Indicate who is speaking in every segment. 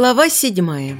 Speaker 1: Глава седьмая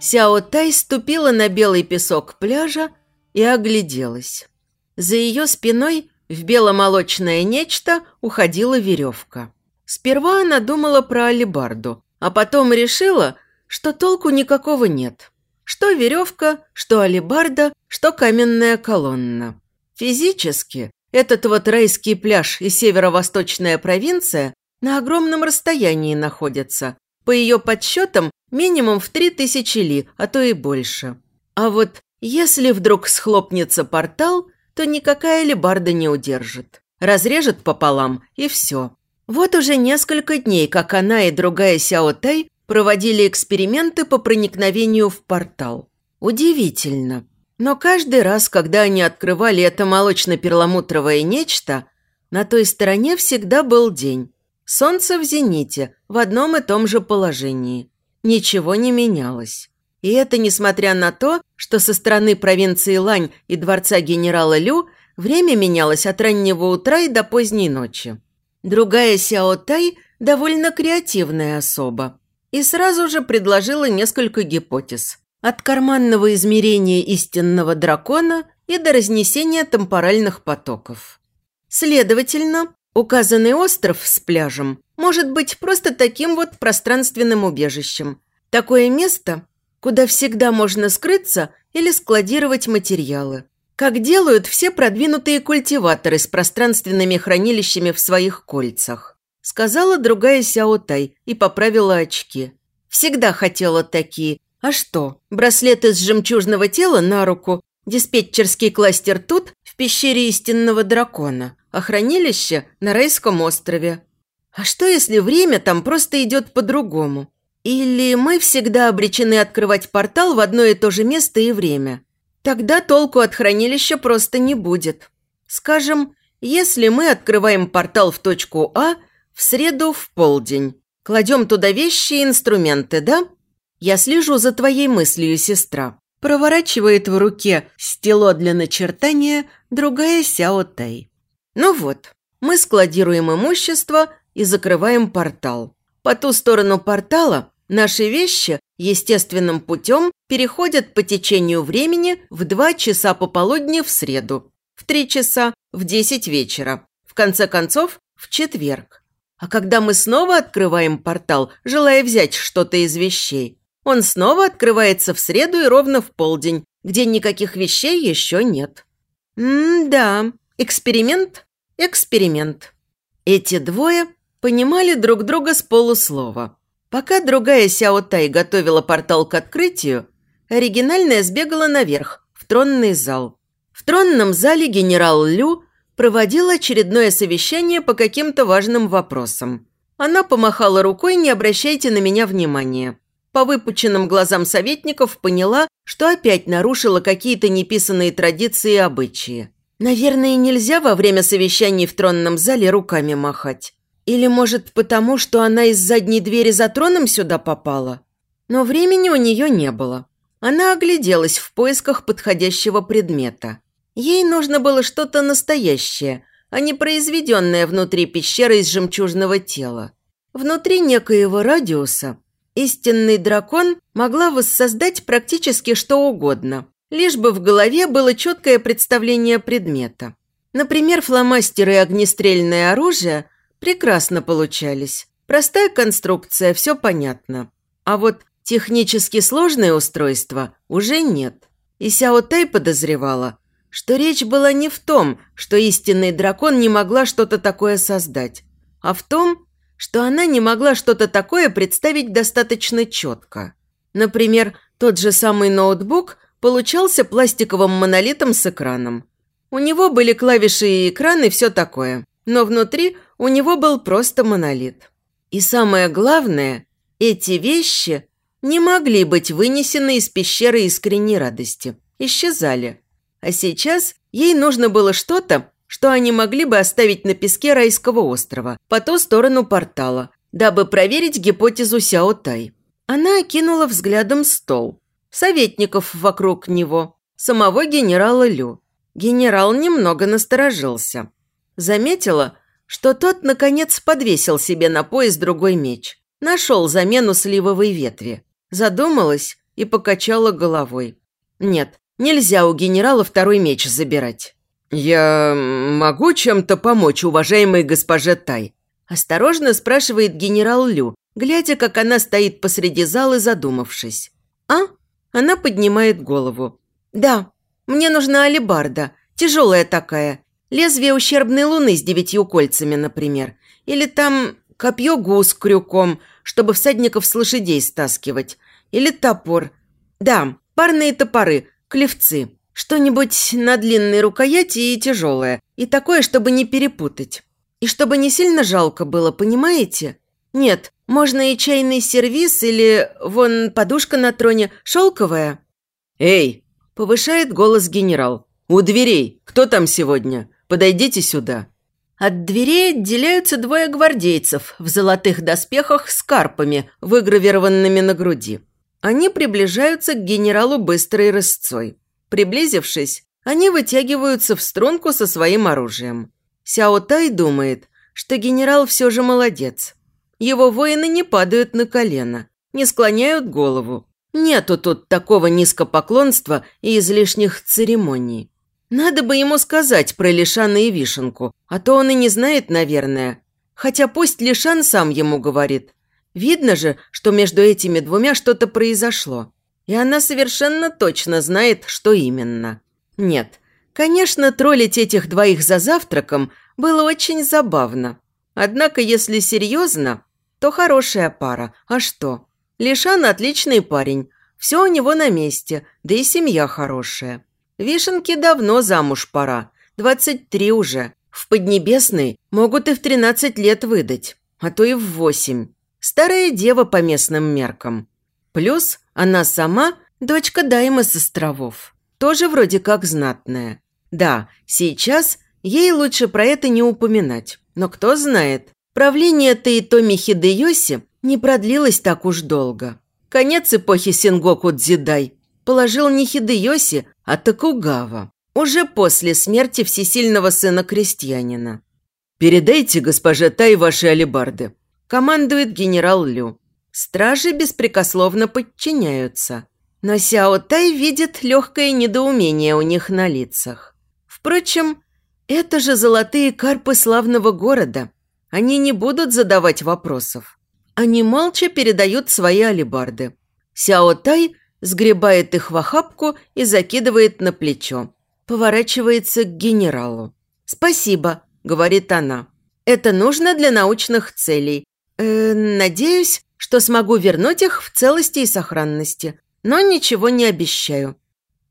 Speaker 1: Сяо Тай ступила на белый песок пляжа и огляделась. За ее спиной в беломолочное нечто уходила веревка. Сперва она думала про алибарду, а потом решила, что толку никакого нет. Что веревка, что алибарда, что каменная колонна. Физически этот вот райский пляж и северо-восточная провинция на огромном расстоянии находятся. По ее подсчетам, минимум в три тысячи ли, а то и больше. А вот если вдруг схлопнется портал, то никакая лебарда не удержит. Разрежет пополам, и все. Вот уже несколько дней, как она и другая Сяо Тай проводили эксперименты по проникновению в портал. Удивительно. Но каждый раз, когда они открывали это молочно-перламутровое нечто, на той стороне всегда был день. Солнце в зените, в одном и том же положении. Ничего не менялось. И это несмотря на то, что со стороны провинции Лань и дворца генерала Лю время менялось от раннего утра и до поздней ночи. Другая Сяо Тай довольно креативная особа и сразу же предложила несколько гипотез. От карманного измерения истинного дракона и до разнесения темпоральных потоков. Следовательно, Указанный остров с пляжем может быть просто таким вот пространственным убежищем. Такое место, куда всегда можно скрыться или складировать материалы. Как делают все продвинутые культиваторы с пространственными хранилищами в своих кольцах. Сказала другая Сяо Тай и поправила очки. Всегда хотела такие. А что, браслет из жемчужного тела на руку, диспетчерский кластер тут, в пещере истинного дракона – а хранилище на Райском острове. А что, если время там просто идет по-другому? Или мы всегда обречены открывать портал в одно и то же место и время? Тогда толку от хранилища просто не будет. Скажем, если мы открываем портал в точку А в среду в полдень, кладем туда вещи и инструменты, да? Я слежу за твоей мыслью, сестра. Проворачивает в руке стело для начертания другая Сяо Тай. Ну вот, мы складируем имущество и закрываем портал. По ту сторону портала наши вещи естественным путем переходят по течению времени в 2 часа пополудни в среду, в 3 часа в 10 вечера, в конце концов в четверг. А когда мы снова открываем портал, желая взять что-то из вещей, он снова открывается в среду и ровно в полдень, где никаких вещей еще нет. М-да, Эксперимент – эксперимент. Эти двое понимали друг друга с полуслова. Пока другая Сяо Тай готовила портал к открытию, оригинальная сбегала наверх, в тронный зал. В тронном зале генерал Лю проводил очередное совещание по каким-то важным вопросам. Она помахала рукой «Не обращайте на меня внимания». По выпученным глазам советников поняла, что опять нарушила какие-то неписанные традиции и обычаи. Наверное, нельзя во время совещаний в тронном зале руками махать. Или, может, потому, что она из задней двери за троном сюда попала? Но времени у нее не было. Она огляделась в поисках подходящего предмета. Ей нужно было что-то настоящее, а не произведенное внутри пещеры из жемчужного тела. Внутри некоего радиуса истинный дракон могла воссоздать практически что угодно – Лишь бы в голове было четкое представление предмета. Например, фломастеры и огнестрельное оружие прекрасно получались. Простая конструкция, все понятно. А вот технически сложное устройство уже нет. И Сяо Тай подозревала, что речь была не в том, что истинный дракон не могла что-то такое создать, а в том, что она не могла что-то такое представить достаточно четко. Например, тот же самый ноутбук – получался пластиковым монолитом с экраном. У него были клавиши и экран и все такое, но внутри у него был просто монолит. И самое главное, эти вещи не могли быть вынесены из пещеры искренней радости, исчезали. А сейчас ей нужно было что-то, что они могли бы оставить на песке райского острова, по ту сторону портала, дабы проверить гипотезу Сяо Тай. Она окинула взглядом стол советников вокруг него, самого генерала Лю. Генерал немного насторожился. Заметила, что тот, наконец, подвесил себе на пояс другой меч. Нашел замену сливовой ветви. Задумалась и покачала головой. Нет, нельзя у генерала второй меч забирать. «Я могу чем-то помочь уважаемой госпоже Тай?» Осторожно спрашивает генерал Лю, глядя, как она стоит посреди зала, задумавшись. «А?» Она поднимает голову. «Да, мне нужна алебарда, тяжелая такая. Лезвие ущербной луны с девятью кольцами, например. Или там копье гус крюком, чтобы всадников с лошадей стаскивать. Или топор. Да, парные топоры, клевцы. Что-нибудь на длинной рукояти и тяжелое. И такое, чтобы не перепутать. И чтобы не сильно жалко было, понимаете? Нет, можно и чайный сервиз или, вон, подушка на троне, шелковая. «Эй!» – повышает голос генерал. «У дверей! Кто там сегодня? Подойдите сюда!» От дверей отделяются двое гвардейцев в золотых доспехах с карпами, выгравированными на груди. Они приближаются к генералу быстрой рысцой. Приблизившись, они вытягиваются в струнку со своим оружием. Сяо Тай думает, что генерал все же молодец. Его воины не падают на колено, не склоняют голову. Нету тут такого низкопоклонства и излишних церемоний. Надо бы ему сказать про Лишана и Вишенку, а то он и не знает, наверное. Хотя пусть Лишан сам ему говорит. Видно же, что между этими двумя что-то произошло. И она совершенно точно знает, что именно. Нет, конечно, троллить этих двоих за завтраком было очень забавно. Однако, если серьезно, то хорошая пара. А что? Лишан отличный парень. Все у него на месте, да и семья хорошая. Вишенке давно замуж пора. 23 уже. В Поднебесной могут и в 13 лет выдать, а то и в 8. Старая дева по местным меркам. Плюс она сама дочка Даймы с островов. Тоже вроде как знатная. Да, сейчас ей лучше про это не упоминать. Но кто знает, правление Таитоми Хидеоси не продлилось так уж долго. Конец эпохи Сингоку Дзидай положил не Хидеоси, а Токугава, уже после смерти всесильного сына крестьянина. «Передайте госпоже Тай ваши алебарды», – командует генерал Лю. Стражи беспрекословно подчиняются, но Сяо Тай видит легкое недоумение у них на лицах. Впрочем, это же золотые карпы славного города. Они не будут задавать вопросов. Они молча передают свои алебарды. Сяо Тай сгребает их в охапку и закидывает на плечо. Поворачивается к генералу. «Спасибо», – говорит она. «Это нужно для научных целей. Э, надеюсь, что смогу вернуть их в целости и сохранности, но ничего не обещаю».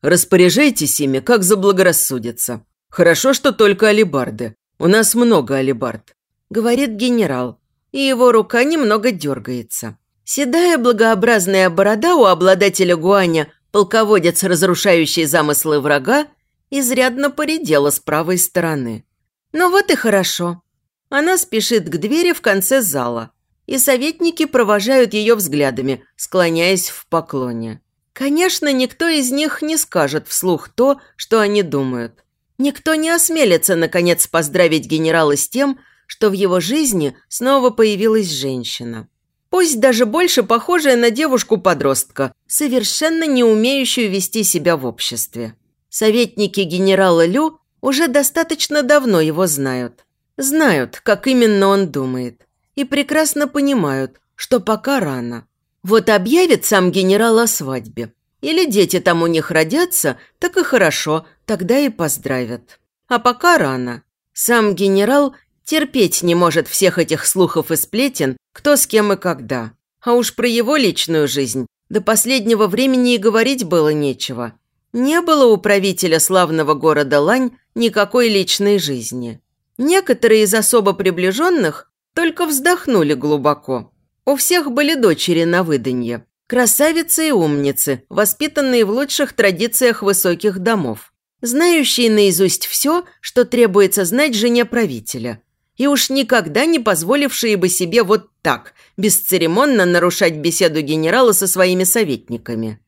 Speaker 1: «Распоряжайтесь ими, как заблагорассудится. Хорошо, что только алибарды. У нас много алибард», – говорит генерал, и его рука немного дергается. Седая благообразная борода у обладателя гуаня, полководец, разрушающий замыслы врага, изрядно поредела с правой стороны. Ну вот и хорошо. Она спешит к двери в конце зала, и советники провожают ее взглядами, склоняясь в поклоне. Конечно, никто из них не скажет вслух то, что они думают. Никто не осмелится, наконец, поздравить генерала с тем, что в его жизни снова появилась женщина пусть даже больше похожая на девушку-подростка, совершенно не умеющую вести себя в обществе. Советники генерала Лю уже достаточно давно его знают. Знают, как именно он думает. И прекрасно понимают, что пока рано. Вот объявит сам генерал о свадьбе. Или дети там у них родятся, так и хорошо, тогда и поздравят. А пока рано. Сам генерал терпеть не может всех этих слухов и сплетен, кто с кем и когда. А уж про его личную жизнь до последнего времени и говорить было нечего. Не было у правителя славного города Лань никакой личной жизни. Некоторые из особо приближенных только вздохнули глубоко. У всех были дочери на выданье. Красавицы и умницы, воспитанные в лучших традициях высоких домов. Знающие наизусть все, что требуется знать жене правителя – и уж никогда не позволившие бы себе вот так, бесцеремонно нарушать беседу генерала со своими советниками.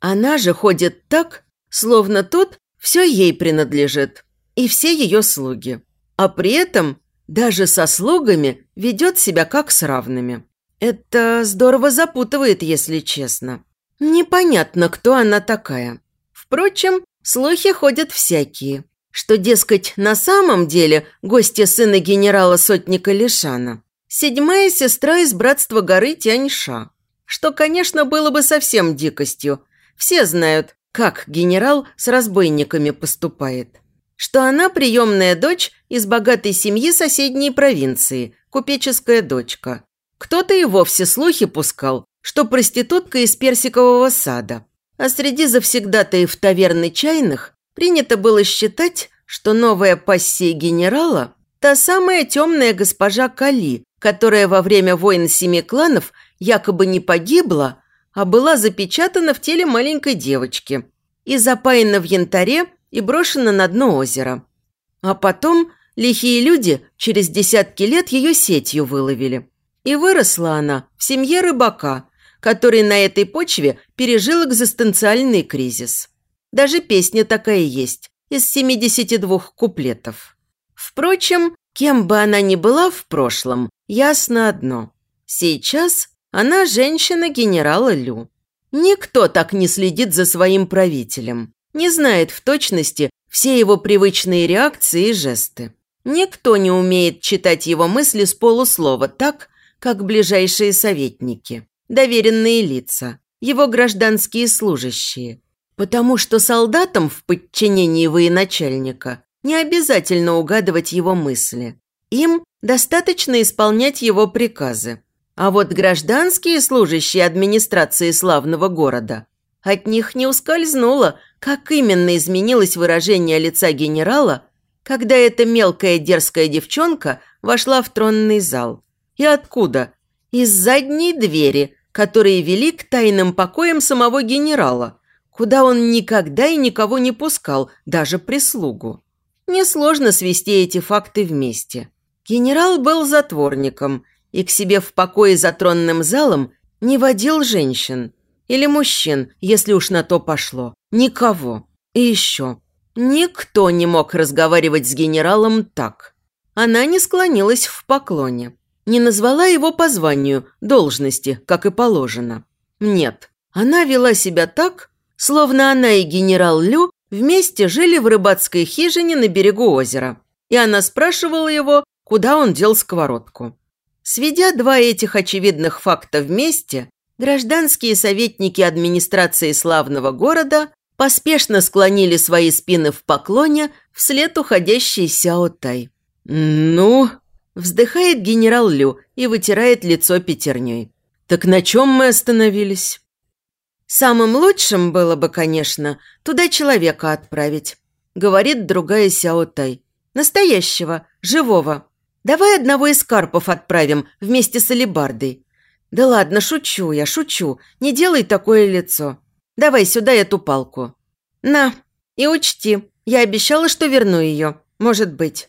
Speaker 1: Она же ходит так, словно тут все ей принадлежит, и все ее слуги. А при этом даже со слугами ведет себя как с равными. Это здорово запутывает, если честно. Непонятно, кто она такая. Впрочем, слухи ходят всякие, что, дескать, на самом деле гостья сына генерала-сотника Лишана, седьмая сестра из братства горы Тяньша, что, конечно, было бы совсем дикостью. Все знают, как генерал с разбойниками поступает. Что она приемная дочь из богатой семьи соседней провинции, купеческая дочка. Кто-то и вовсе слухи пускал, что проститутка из персикового сада. А среди завсегдатаев таверны чайных принято было считать, что новая пассия генерала – та самая темная госпожа Кали, которая во время войн семи кланов якобы не погибла, а была запечатана в теле маленькой девочки и запаяна в янтаре и брошена на дно озера. А потом лихие люди через десятки лет ее сетью выловили. И выросла она в семье рыбака, который на этой почве пережил экзистенциальный кризис. Даже песня такая есть, из 72 куплетов. Впрочем, кем бы она ни была в прошлом, ясно одно. Сейчас она женщина генерала Лю. Никто так не следит за своим правителем, не знает в точности все его привычные реакции и жесты. Никто не умеет читать его мысли с полуслова так, как ближайшие советники, доверенные лица, его гражданские служащие. Потому что солдатам в подчинении военачальника не обязательно угадывать его мысли. Им достаточно исполнять его приказы. А вот гражданские служащие администрации славного города, от них не ускользнуло, как именно изменилось выражение лица генерала, когда эта мелкая дерзкая девчонка вошла в тронный зал. И откуда? Из задней двери, которые вели к тайным покоям самого генерала, куда он никогда и никого не пускал, даже прислугу. Несложно свести эти факты вместе. Генерал был затворником и к себе в покое за тронным залом не водил женщин. Или мужчин, если уж на то пошло. Никого. И еще. Никто не мог разговаривать с генералом так. Она не склонилась в поклоне. Не назвала его по званию, должности, как и положено. Нет, она вела себя так, словно она и генерал Лю вместе жили в рыбацкой хижине на берегу озера. И она спрашивала его, куда он дел сковородку. Сведя два этих очевидных факта вместе, гражданские советники администрации славного города поспешно склонили свои спины в поклоне вслед уходящей Сяо Тай. «Ну?» – вздыхает генерал Лю и вытирает лицо пятерней. «Так на чем мы остановились?» «Самым лучшим было бы, конечно, туда человека отправить», – говорит другая Сяо Тай. «Настоящего, живого, Давай одного из карпов отправим вместе с алебардой. Да ладно, шучу я, шучу. Не делай такое лицо. Давай сюда эту палку. На, и учти, я обещала, что верну ее. Может быть.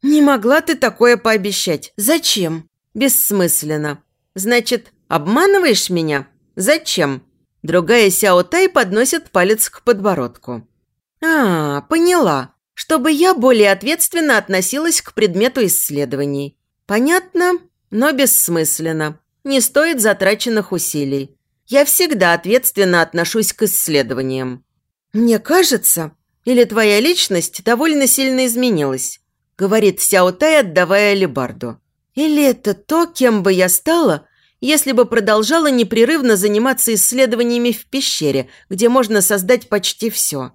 Speaker 1: Не могла ты такое пообещать. Зачем? Бессмысленно. Значит, обманываешь меня? Зачем? Другая Сяо Тай подносит палец к подбородку. А, поняла чтобы я более ответственно относилась к предмету исследований. Понятно, но бессмысленно. Не стоит затраченных усилий. Я всегда ответственно отношусь к исследованиям. Мне кажется, или твоя личность довольно сильно изменилась, говорит Сяо Тай, отдавая алебарду. Или это то, кем бы я стала, если бы продолжала непрерывно заниматься исследованиями в пещере, где можно создать почти все.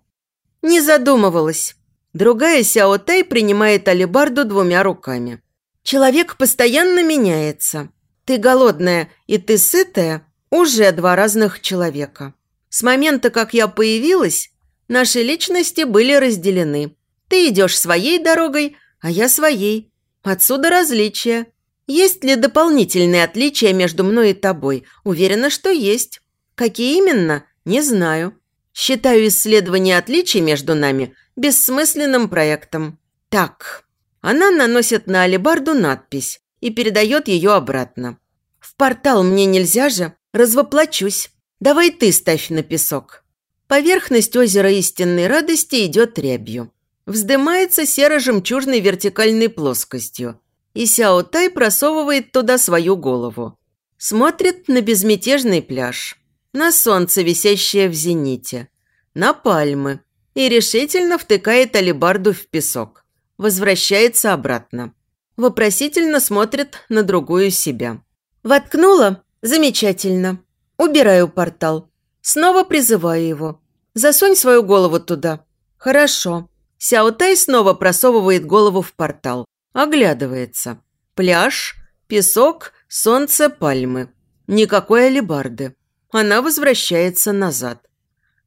Speaker 1: Не задумывалась. Другая Сяо Тай принимает алебарду двумя руками. Человек постоянно меняется. Ты голодная и ты сытая – уже два разных человека. С момента, как я появилась, наши личности были разделены. Ты идешь своей дорогой, а я своей. Отсюда различия. Есть ли дополнительные отличия между мной и тобой? Уверена, что есть. Какие именно? Не знаю. Считаю исследование отличий между нами бессмысленным проектом. Так, она наносит на алебарду надпись и передает ее обратно. В портал мне нельзя же, развоплочусь. Давай ты ставь на песок. Поверхность озера истинной радости идет рябью. Вздымается серо-жемчужной вертикальной плоскостью. И Сяо Тай просовывает туда свою голову. Смотрит на безмятежный пляж, на солнце, висящее в зените, на пальмы и решительно втыкает алебарду в песок. Возвращается обратно. Вопросительно смотрит на другую себя. «Воткнула? Замечательно. Убираю портал. Снова призываю его. Засунь свою голову туда. Хорошо. Сяо Тай снова просовывает голову в портал. Оглядывается. Пляж, песок, солнце, пальмы. Никакой алебарды. Она возвращается назад.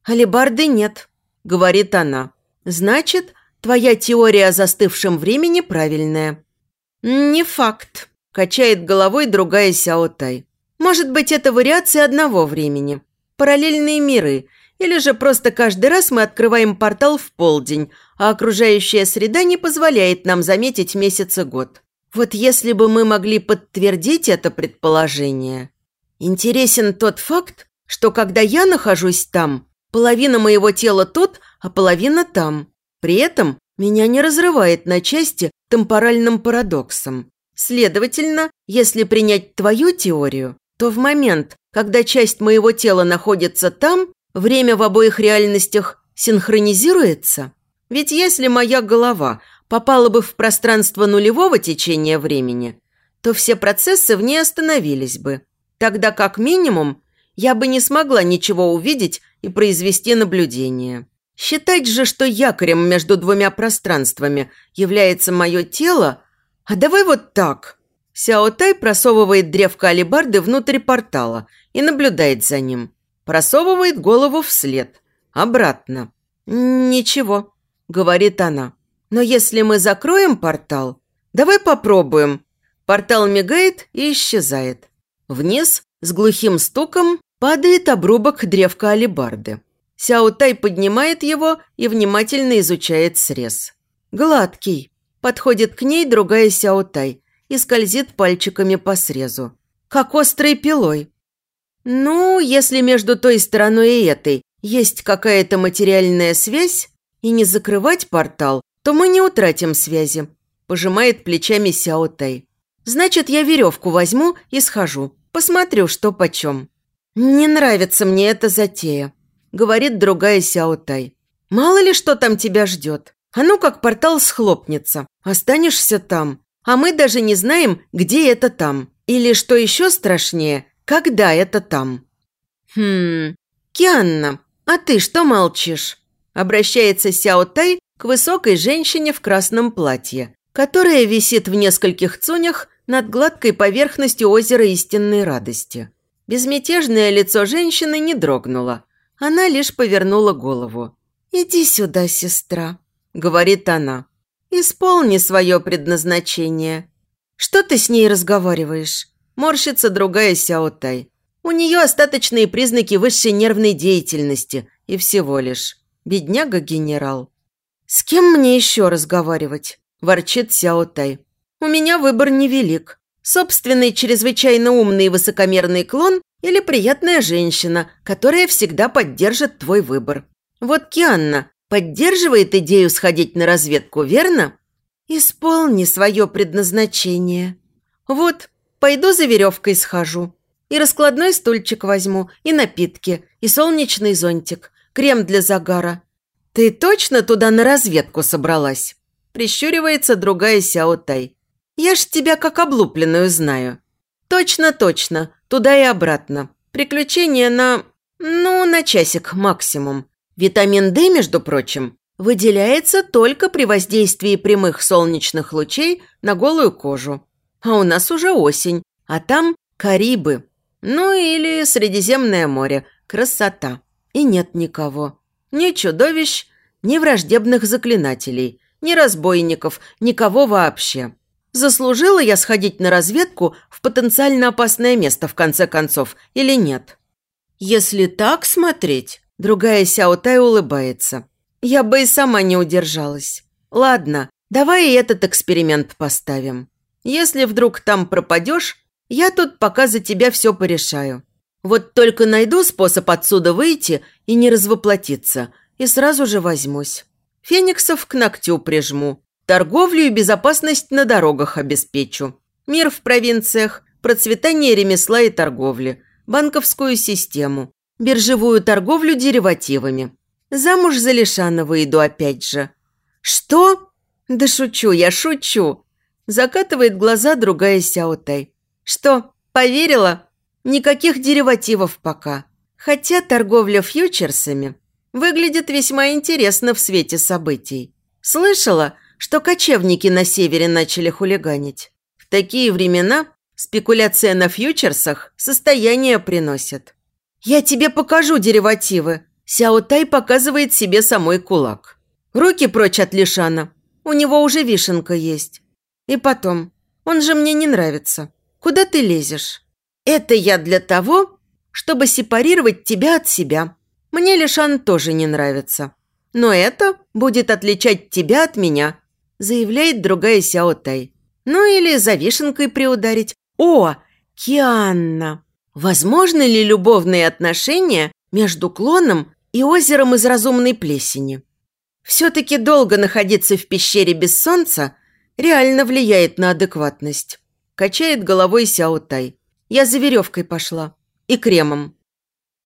Speaker 1: «Алебарды нет», – говорит она. «Значит, твоя теория о застывшем времени правильная». «Не факт», – качает головой другая Сяо Тай. «Может быть, это вариации одного времени. Параллельные миры. Или же просто каждый раз мы открываем портал в полдень, а окружающая среда не позволяет нам заметить месяц и год. Вот если бы мы могли подтвердить это предположение. Интересен тот факт, что когда я нахожусь там, половина моего тела тут, а половина там. При этом меня не разрывает на части темпоральным парадоксом. Следовательно, если принять твою теорию, то в момент, когда часть моего тела находится там, время в обоих реальностях синхронизируется. Ведь если моя голова попала бы в пространство нулевого течения времени, то все процессы в ней остановились бы. Тогда как минимум я бы не смогла ничего увидеть и произвести наблюдение. Считать же, что якорем между двумя пространствами является мое тело, а давай вот так. Сяо Тай просовывает древко алебарды внутрь портала и наблюдает за ним. Просовывает голову вслед, обратно. «Ничего», – говорит она. Но если мы закроем портал, давай попробуем. Портал мигает и исчезает. Вниз с глухим стуком падает обрубок древка алебарды. Сяо Тай поднимает его и внимательно изучает срез. Гладкий. Подходит к ней другая Сяо Тай и скользит пальчиками по срезу. Как острой пилой. Ну, если между той стороной и этой есть какая-то материальная связь, и не закрывать портал, то мы не утратим связи», – пожимает плечами Сяо Тай. «Значит, я веревку возьму и схожу. Посмотрю, что почем». «Не нравится мне эта затея», – говорит другая Сяо Тай. «Мало ли что там тебя ждет. А ну как портал схлопнется. Останешься там. А мы даже не знаем, где это там. Или, что еще страшнее, когда это там». «Хм... Кианна, а ты что молчишь?» Обращается Сяо Тай к высокой женщине в красном платье, которая висит в нескольких цунях над гладкой поверхностью озера истинной радости. Безмятежное лицо женщины не дрогнуло. Она лишь повернула голову. «Иди сюда, сестра», – говорит она. «Исполни свое предназначение». «Что ты с ней разговариваешь?» Морщится другая Сяотай. У нее остаточные признаки высшей нервной деятельности и всего лишь. Бедняга-генерал. «С кем мне еще разговаривать?» – ворчит Сяо Тай. «У меня выбор невелик. Собственный чрезвычайно умный и высокомерный клон или приятная женщина, которая всегда поддержит твой выбор. Вот Кианна поддерживает идею сходить на разведку, верно? Исполни свое предназначение. Вот, пойду за веревкой схожу. И раскладной стульчик возьму, и напитки, и солнечный зонтик, крем для загара. «Ты точно туда на разведку собралась?» Прищуривается другая Сяо Тай. «Я ж тебя как облупленную знаю». «Точно, точно. Туда и обратно. Приключения на... ну, на часик максимум. Витамин D, между прочим, выделяется только при воздействии прямых солнечных лучей на голую кожу. А у нас уже осень, а там Карибы. Ну или Средиземное море. Красота. И нет никого ни чудовищ, ни враждебных заклинателей, ни разбойников, никого вообще. Заслужила я сходить на разведку в потенциально опасное место, в конце концов, или нет? Если так смотреть, другая Сяотай улыбается. Я бы и сама не удержалась. Ладно, давай и этот эксперимент поставим. Если вдруг там пропадешь, я тут пока за тебя все порешаю. Вот только найду способ отсюда выйти и не развоплотиться, и сразу же возьмусь. Фениксов к ногтю прижму. Торговлю и безопасность на дорогах обеспечу. Мир в провинциях, процветание ремесла и торговли, банковскую систему, биржевую торговлю деривативами. Замуж за Лишана выйду опять же. Что? Да шучу, я шучу. Закатывает глаза другая Сяотай. Что, поверила? Никаких деривативов пока. Хотя торговля фьючерсами выглядит весьма интересно в свете событий. Слышала, что кочевники на севере начали хулиганить. В такие времена спекуляция на фьючерсах состояние приносит. «Я тебе покажу деривативы», Сяо Тай показывает себе самой кулак. Руки прочь от Лишана. У него уже вишенка есть. И потом, он же мне не нравится. Куда ты лезешь? Это я для того, чтобы сепарировать тебя от себя. Мне Лишан тоже не нравится. Но это будет отличать тебя от меня, заявляет другая Сяо Тай. Ну или за вишенкой приударить. О, Кианна! Возможны ли любовные отношения между клоном и озером из разумной плесени? Все-таки долго находиться в пещере без солнца реально влияет на адекватность. Качает головой Сяо Тай. Я за веревкой пошла. И кремом.